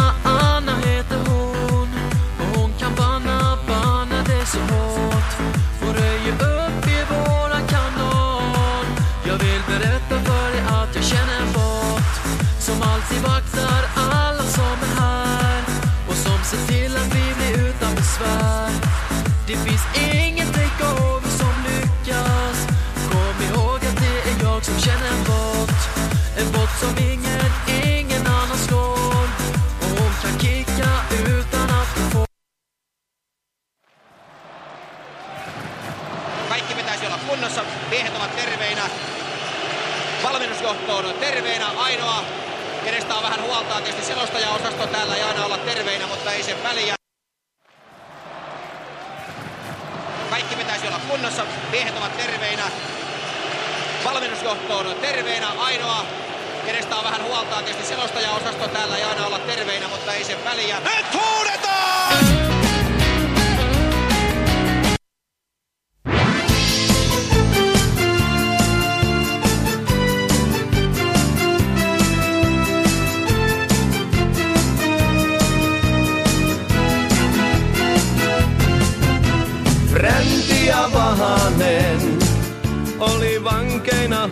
on terveinä. Ainoa, kenestä on vähän huolta, on tietysti selostajaosasto täällä ei aina olla terveinä, mutta ei sen väliä. Kaikki pitäisi olla kunnossa. Miehet ovat terveinä. Valmennusjohto on terveinä. Ainoa, kenestä on vähän huolta, on tietysti selostajaosasto täällä ei aina olla terveinä, mutta ei sen väliä. Nyt huudetaan!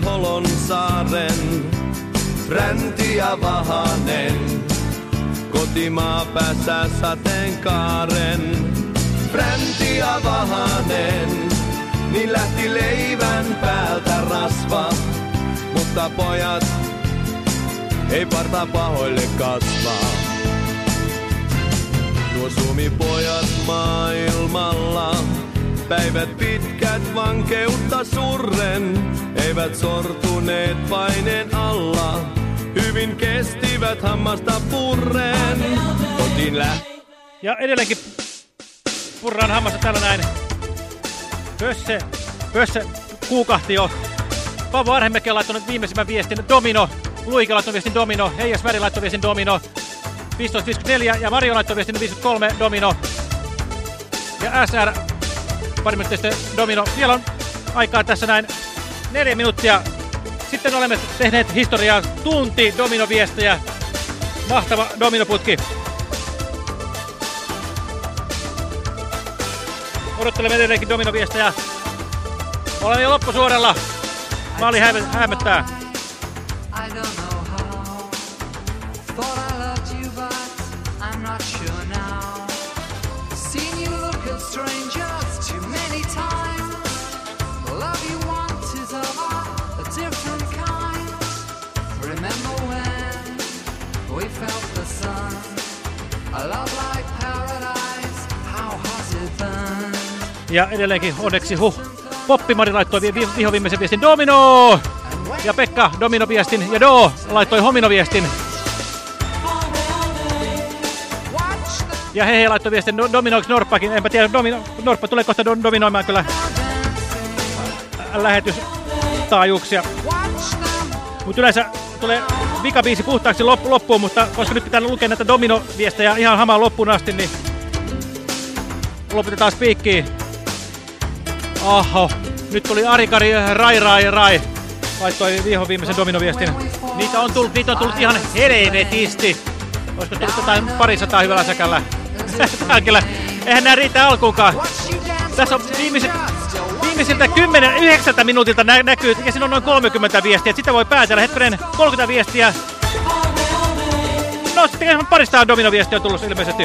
Holon saaren. Fränti ja Vahanen kotimaa päässä sateenkaaren. Fränti ja Vahanen, niin lähti leivän päältä rasva. Mutta pojat ei parta pahoille kasvaa. Nuo suomipojat maailmalla, päivät pitkät vankeutta surren, eivät sortuneet paineen alla, hyvin kestivät hammasta purren. Kotiin lähti. Ja edelleenkin purraan hammasta täällä näin. Pösse, Pösse kuukahti jo. Paavo Arhemäki on laittanut viimeisimmän viestin Domino. Luike laittanut viestin Domino. Heijas Väri laittoi viestin Domino. 15.54 ja Mario laittoi viestin 53 Domino. Ja SR pari minuuttia sitten Domino. Vielä on aikaa tässä näin neljä minuuttia. Sitten olemme tehneet historiaa tunti Domino-viestejä. Mahtava Domino-putki. Odottelemme edelleenkin Domino-viestejä. Olemme jo loppusuoralla. Maali hämöttää. I don't know Ja edelleenkin onneksi huh. Poppimari laittoi vi vi viho viimeisen viestin Domino! Ja Pekka Domino viestin ja Do laittoi Homino viestin. Ja he, he laittoi viestin no, Dominoiksi Norppakin. Enpä tiedä, Domino, Norppa tulee kohta do, dominoimaan kyllä lähetystaajuuksia. Mutta yleensä tulee vikabiisi puhtaaksi loppu, loppuun, mutta koska nyt pitää lukea näitä domino-viestejä ihan hamaan loppuun asti, niin lopetetaan spiikkiin. Oho, nyt tuli Arikari Rai Rai Rai. Laittoi viho viimeisen dominoviestin. Niitä on tullut, niitä on tullut ihan helvetisti. Olisiko tullut jotain parisataa hyvällä säkällä? Tälkellä. Eihän nää riitä alkuunkaan. Tässä on viimeiset, viimeisiltä 10, 9 minuutilta nä näkyy, ja siinä on noin 30 viestiä. Sitä voi päätellä. Hetkinen, 30 viestiä. No sitten parista dominoviestiä on tullut ilmeisesti.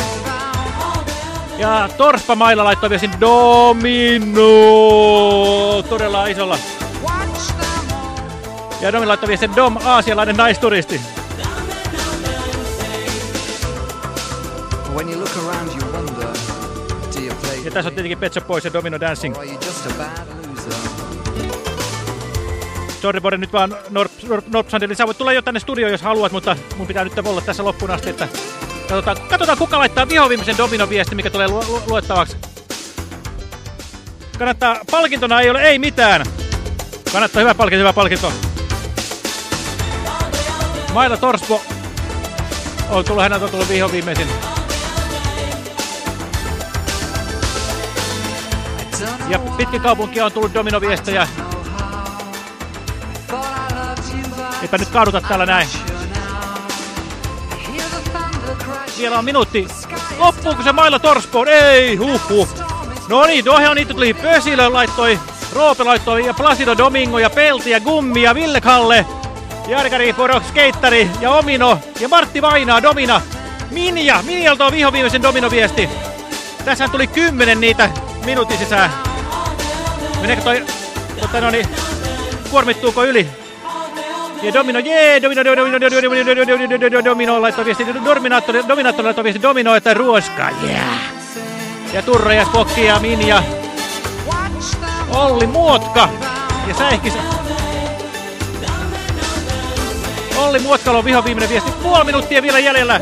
Ja Torspa Mailla laittoi viestin Domino todella isolla. Ja Domi laittoi viestin Dom, aasialainen naisturisti. When you look around, you wonder, do you play Ja tässä on tietenkin Pet Shop Boys ja Domino Dancing. Bode, nyt vaan Norp, Norp. Sä voit tulla jo tänne studioon, jos haluat, mutta mun pitää nyt olla tässä loppuun asti, että katsotaan, katsotaan kuka laittaa vihoviimeisen Domino-viesti, mikä tulee lu lu luettavaksi. Kannattaa, palkintona ei ole, ei mitään. Kannattaa, hyvä palkinto, hyvä palkinto. Maila Torspo on tullut, häneltä on tullut vihoviimeisin. Ja pitkin kaupunkia on tullut dominoviestejä. Eipä nyt kaaduta täällä näin. Vielä on minuutti. Loppuuko se mailla Torspoon? Ei, huh, huh. No niin, tuohon niitä tuli Pösilö laittoi, Roope laittoi ja Placido Domingo ja Pelti ja Gummi ja Ville Kalle. Jarkari Porox Skeittari ja Omino ja Martti Vainaa Domina. Minja, Minjalta on viho viimeisen dominoviesti. Tässä tuli kymmenen niitä minuutin sisään. Meneekö toi, tota no niin, kuormittuuko yli? Ja Domino, jee, Domino, Domino, Domino, Domino, Domino, Domino, laittoi viesti, Dominaattori, Dominaattori laittoi viesti, Domino, että ruoska, yeah. Ja Turre ja Spokki ja Minja. Olli Muotka. Ja Säihkis. Olli Muotkalo on viho viimeinen viesti. Puoli minuuttia vielä jäljellä.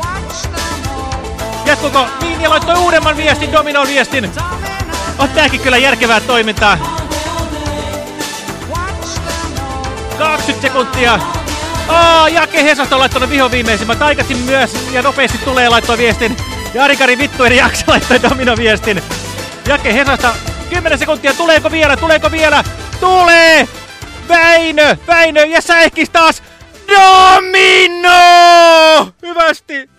Jatkuko? Minja laittoi uudemman viestin, Domino viestin. On tääkin kyllä järkevää toimintaa. 20 sekuntia. Aa, Jake Hesasta on laittanut vihon viimeisimmän. Taikasin myös ja nopeasti tulee laittoi viestin. Ja Arikari vittu eri jakso laittoi domino viestin. Jake Hesasta 10 sekuntia. Tuleeko vielä? Tuleeko vielä? Tulee! Väinö! Väinö! Ja Säihkis taas! Domino! Hyvästi!